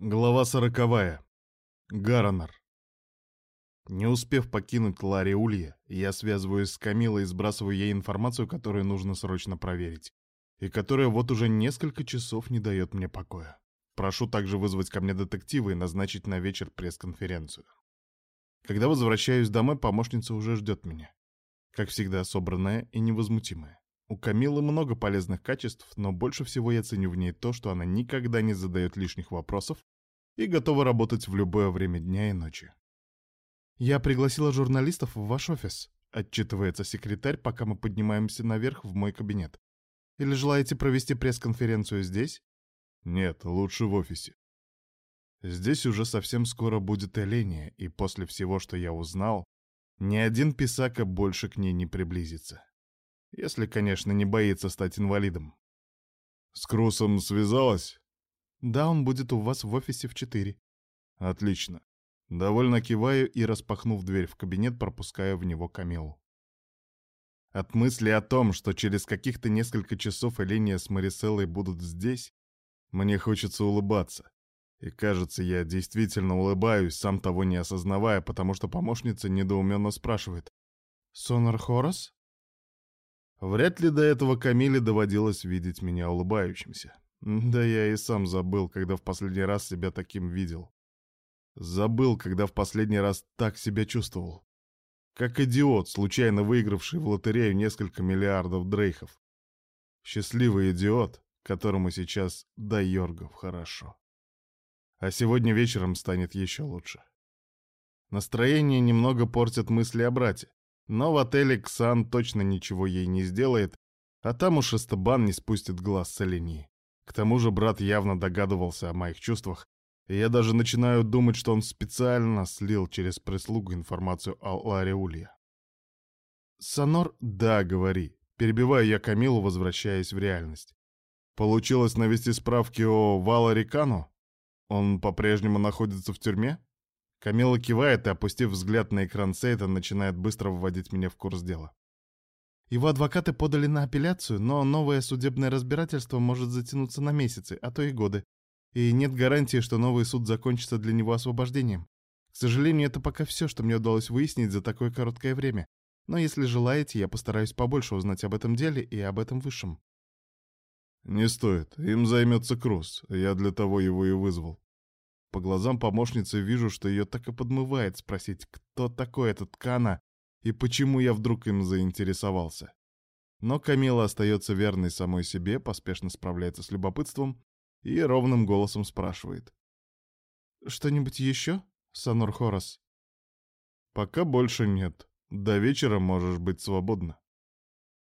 Глава сороковая. Гаронар. Не успев покинуть Ларри Улья, я связываюсь с Камилой и сбрасываю ей информацию, которую нужно срочно проверить, и которая вот уже несколько часов не дает мне покоя. Прошу также вызвать ко мне детектива и назначить на вечер пресс-конференцию. Когда возвращаюсь домой, помощница уже ждет меня. Как всегда, собранная и невозмутимая. У Камилы много полезных качеств, но больше всего я ценю в ней то, что она никогда не задает лишних вопросов и готова работать в любое время дня и ночи. «Я пригласила журналистов в ваш офис», — отчитывается секретарь, пока мы поднимаемся наверх в мой кабинет. «Или желаете провести пресс-конференцию здесь?» «Нет, лучше в офисе». Здесь уже совсем скоро будет Эления, и после всего, что я узнал, ни один писака больше к ней не приблизится. Если, конечно, не боится стать инвалидом. С Крусом связалась? Да, он будет у вас в офисе в четыре. Отлично. Довольно киваю и, распахнув дверь в кабинет, пропускаю в него Камилу. От мысли о том, что через каких-то несколько часов Эления с Мариселлой будут здесь, мне хочется улыбаться. И кажется, я действительно улыбаюсь, сам того не осознавая, потому что помощница недоуменно спрашивает. «Сонор Хорос?» Вряд ли до этого Камиле доводилось видеть меня улыбающимся. Да я и сам забыл, когда в последний раз себя таким видел. Забыл, когда в последний раз так себя чувствовал. Как идиот, случайно выигравший в лотерею несколько миллиардов дрейхов. Счастливый идиот, которому сейчас до Йоргов хорошо. А сегодня вечером станет еще лучше. Настроение немного портят мысли о брате. Но в отеле Ксан точно ничего ей не сделает, а там уж Эстебан не спустит глаз с Олении. К тому же брат явно догадывался о моих чувствах, и я даже начинаю думать, что он специально слил через прислугу информацию о Ларе Улья. «Сонор, да, говори». Перебиваю я Камилу, возвращаясь в реальность. Получилось навести справки о Валарикану? Он по-прежнему находится в тюрьме? Камила кивает и, опустив взгляд на экран сейта, начинает быстро вводить меня в курс дела. Его адвокаты подали на апелляцию, но новое судебное разбирательство может затянуться на месяцы, а то и годы. И нет гарантии, что новый суд закончится для него освобождением. К сожалению, это пока все, что мне удалось выяснить за такое короткое время. Но если желаете, я постараюсь побольше узнать об этом деле и об этом высшем. Не стоит, им займется Кросс, я для того его и вызвал. По глазам помощницы вижу, что ее так и подмывает спросить, кто такой этот Кана и почему я вдруг им заинтересовался. Но Камила остается верной самой себе, поспешно справляется с любопытством и ровным голосом спрашивает. «Что-нибудь еще, Санур Хорос?» «Пока больше нет. До вечера можешь быть свободна».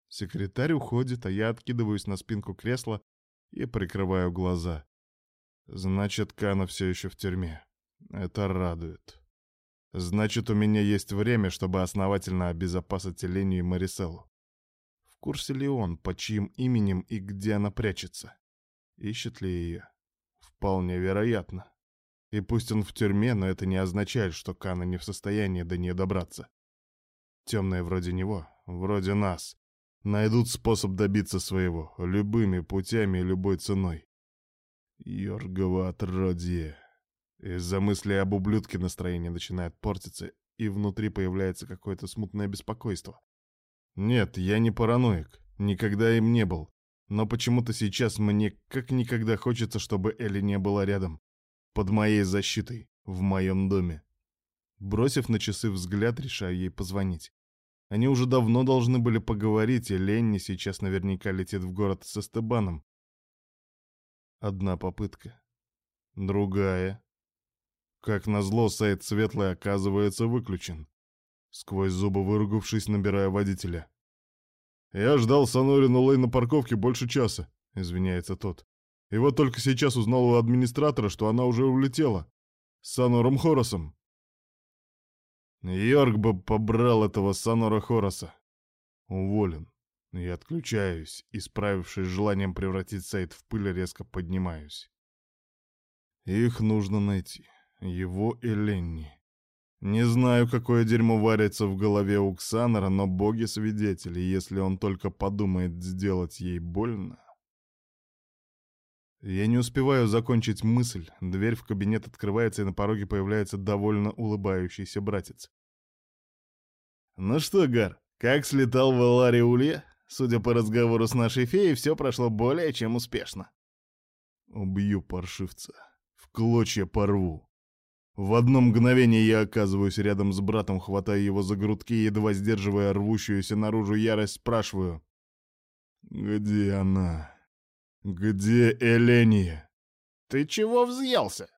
Секретарь уходит, а я откидываюсь на спинку кресла и прикрываю глаза. Значит, Кана все еще в тюрьме. Это радует. Значит, у меня есть время, чтобы основательно обезопасить Элению и Мариселу. В курсе ли он, по чьим именем и где она прячется? Ищет ли ее? Вполне вероятно. И пусть он в тюрьме, но это не означает, что Кана не в состоянии до нее добраться. Темные вроде него, вроде нас, найдут способ добиться своего, любыми путями и любой ценой. Йоргово отродье. Из-за мысли об ублюдке настроение начинает портиться, и внутри появляется какое-то смутное беспокойство. Нет, я не параноик, никогда им не был. Но почему-то сейчас мне как никогда хочется, чтобы Элли не была рядом. Под моей защитой, в моем доме. Бросив на часы взгляд, решаю ей позвонить. Они уже давно должны были поговорить, и Ленни сейчас наверняка летит в город с Эстебаном, Одна попытка. Другая. Как назло, сайт светлый оказывается выключен. Сквозь зубы выругавшись, набирая водителя. «Я ждал Санорину Лэй на парковке больше часа», — извиняется тот. «И вот только сейчас узнал у администратора, что она уже улетела. С Санором Хоросом». Йорк бы побрал этого Санора Хороса. Уволен. Я отключаюсь и, справившись с желанием превратить сайт в пыль, резко поднимаюсь. Их нужно найти. Его и Ленни. Не знаю, какое дерьмо варится в голове у Ксанера, но боги свидетели, если он только подумает сделать ей больно... Я не успеваю закончить мысль. Дверь в кабинет открывается, и на пороге появляется довольно улыбающийся братец. «Ну что, Гар, как слетал в Эларе Улья? Судя по разговору с нашей феей, все прошло более чем успешно». Убью паршивца. В клочья порву. В одно мгновение я оказываюсь рядом с братом, хватая его за грудки, едва сдерживая рвущуюся наружу ярость, спрашиваю. «Где она? Где Эления?» «Ты чего взъелся?»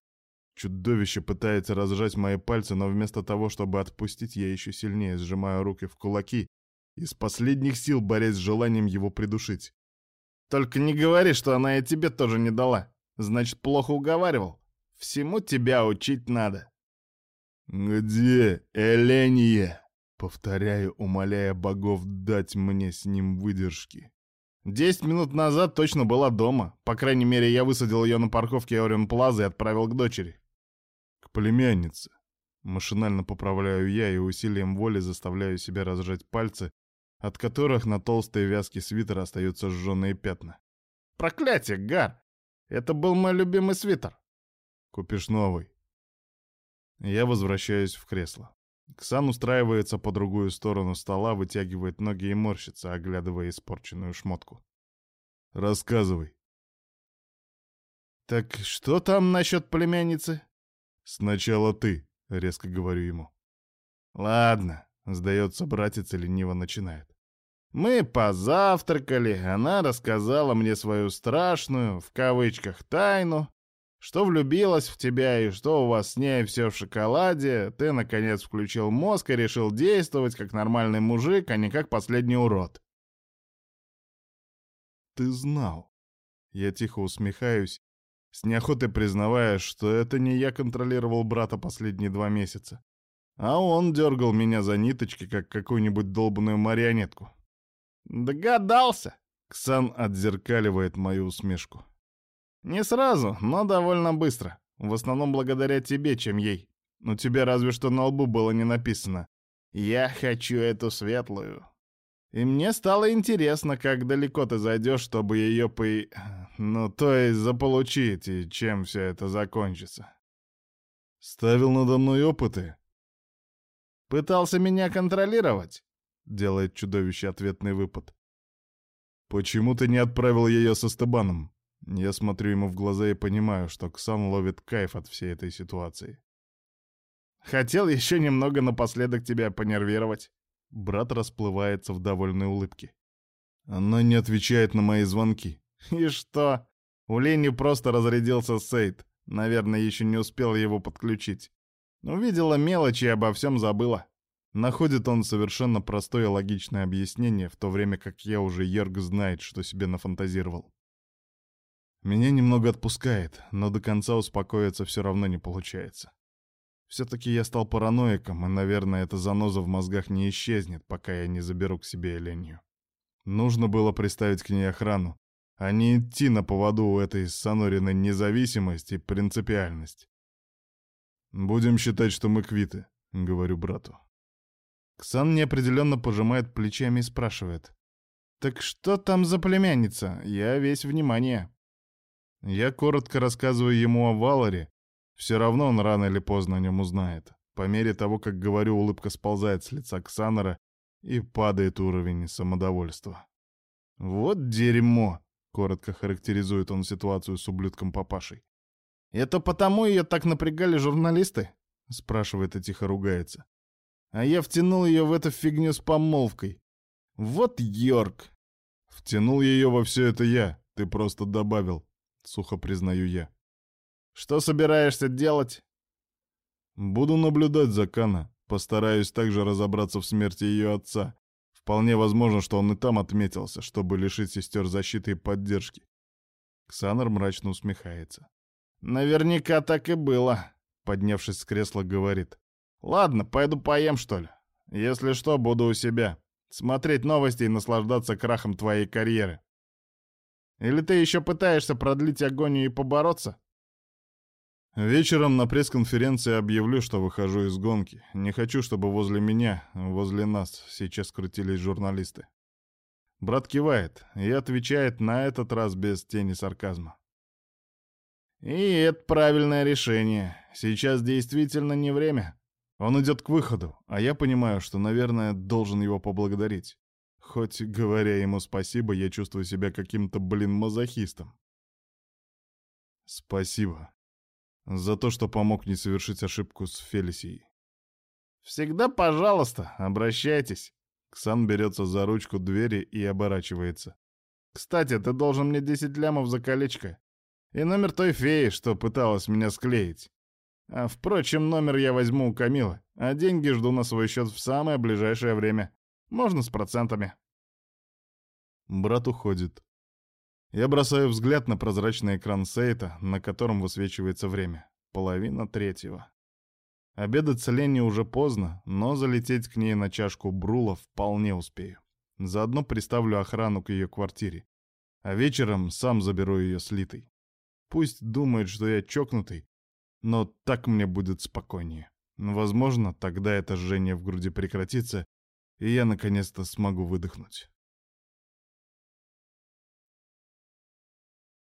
Чудовище пытается разжать мои пальцы, но вместо того, чтобы отпустить, я еще сильнее сжимаю руки в кулаки, из последних сил борясь с желанием его придушить. «Только не говори, что она и тебе тоже не дала. Значит, плохо уговаривал. Всему тебя учить надо». «Где Эления?» Повторяю, умоляя богов дать мне с ним выдержки. Десять минут назад точно была дома. По крайней мере, я высадил ее на парковке Орион Плаза и отправил к дочери. К племяннице. Машинально поправляю я и усилием воли заставляю себя разжать пальцы, от которых на толстой вязке свитера остаются сжженные пятна. «Проклятие, Гар! Это был мой любимый свитер!» «Купишь новый». Я возвращаюсь в кресло. Ксан устраивается по другую сторону стола, вытягивает ноги и морщится, оглядывая испорченную шмотку. «Рассказывай». «Так что там насчет племянницы?» «Сначала ты», — резко говорю ему. «Ладно», — сдается братец и лениво начинает. «Мы позавтракали, она рассказала мне свою страшную, в кавычках, тайну, что влюбилась в тебя и что у вас с ней все в шоколаде, ты, наконец, включил мозг и решил действовать как нормальный мужик, а не как последний урод. Ты знал. Я тихо усмехаюсь, с неохотой признавая, что это не я контролировал брата последние два месяца, а он дергал меня за ниточки, как какую-нибудь долбанную марионетку. «Догадался!» — Ксан отзеркаливает мою усмешку. «Не сразу, но довольно быстро. В основном благодаря тебе, чем ей. У тебя разве что на лбу было не написано. Я хочу эту светлую. И мне стало интересно, как далеко ты зайдешь, чтобы ее по... Ну, то есть заполучить, и чем все это закончится. Ставил надо мной опыты. Пытался меня контролировать? Делает чудовище ответный выпад. Почему ты не отправил ее со Стебаном? Я смотрю ему в глаза и понимаю, что Ксан ловит кайф от всей этой ситуации. «Хотел еще немного напоследок тебя понервировать». Брат расплывается в довольной улыбке. Она не отвечает на мои звонки. «И что? У Лени просто разрядился сейт. Наверное, еще не успел его подключить. Увидела мелочи и обо всем забыла». Находит он совершенно простое логичное объяснение, в то время как я уже Йорг знает, что себе нафантазировал. Меня немного отпускает, но до конца успокоиться все равно не получается. Все-таки я стал параноиком, и, наверное, эта заноза в мозгах не исчезнет, пока я не заберу к себе Эленью. Нужно было приставить к ней охрану, а не идти на поводу у этой Санориной независимость и принципиальность. «Будем считать, что мы квиты», — говорю брату. Ксан неопределенно пожимает плечами и спрашивает. «Так что там за племянница? Я весь внимание». Я коротко рассказываю ему о Валаре, все равно он рано или поздно о нем узнает. По мере того, как говорю, улыбка сползает с лица Ксанора и падает уровень самодовольства. «Вот дерьмо!» — коротко характеризует он ситуацию с ублюдком-папашей. «Это потому ее так напрягали журналисты?» — спрашивает и тихо ругается. «А я втянул ее в эту фигню с помолвкой. Вот Йорк!» «Втянул ее во все это я, ты просто добавил сухо признаю я. Что собираешься делать? Буду наблюдать за Кана. Постараюсь также разобраться в смерти ее отца. Вполне возможно, что он и там отметился, чтобы лишить сестер защиты и поддержки. Ксанар мрачно усмехается. «Наверняка так и было», — поднявшись с кресла, говорит. «Ладно, пойду поем, что ли. Если что, буду у себя. Смотреть новости и наслаждаться крахом твоей карьеры». Или ты еще пытаешься продлить агонию и побороться? Вечером на пресс-конференции объявлю, что выхожу из гонки. Не хочу, чтобы возле меня, возле нас сейчас крутились журналисты. Брат кивает и отвечает на этот раз без тени сарказма. И это правильное решение. Сейчас действительно не время. Он идет к выходу, а я понимаю, что, наверное, должен его поблагодарить. Хоть, говоря ему спасибо, я чувствую себя каким-то, блин, мазохистом. Спасибо. За то, что помог не совершить ошибку с Фелисией. Всегда пожалуйста, обращайтесь. Ксан берется за ручку двери и оборачивается. Кстати, ты должен мне 10 лямов за колечко. И номер той феи, что пыталась меня склеить. А, впрочем, номер я возьму у Камилы, а деньги жду на свой счет в самое ближайшее время. Можно с процентами. Брат уходит. Я бросаю взгляд на прозрачный экран сейта, на котором высвечивается время. Половина третьего. Обедать с Ленни уже поздно, но залететь к ней на чашку брула вполне успею. Заодно приставлю охрану к ее квартире. А вечером сам заберу ее слитой. Пусть думает, что я чокнутый, но так мне будет спокойнее. Возможно, тогда это жжение в груди прекратится, и я наконец-то смогу выдохнуть.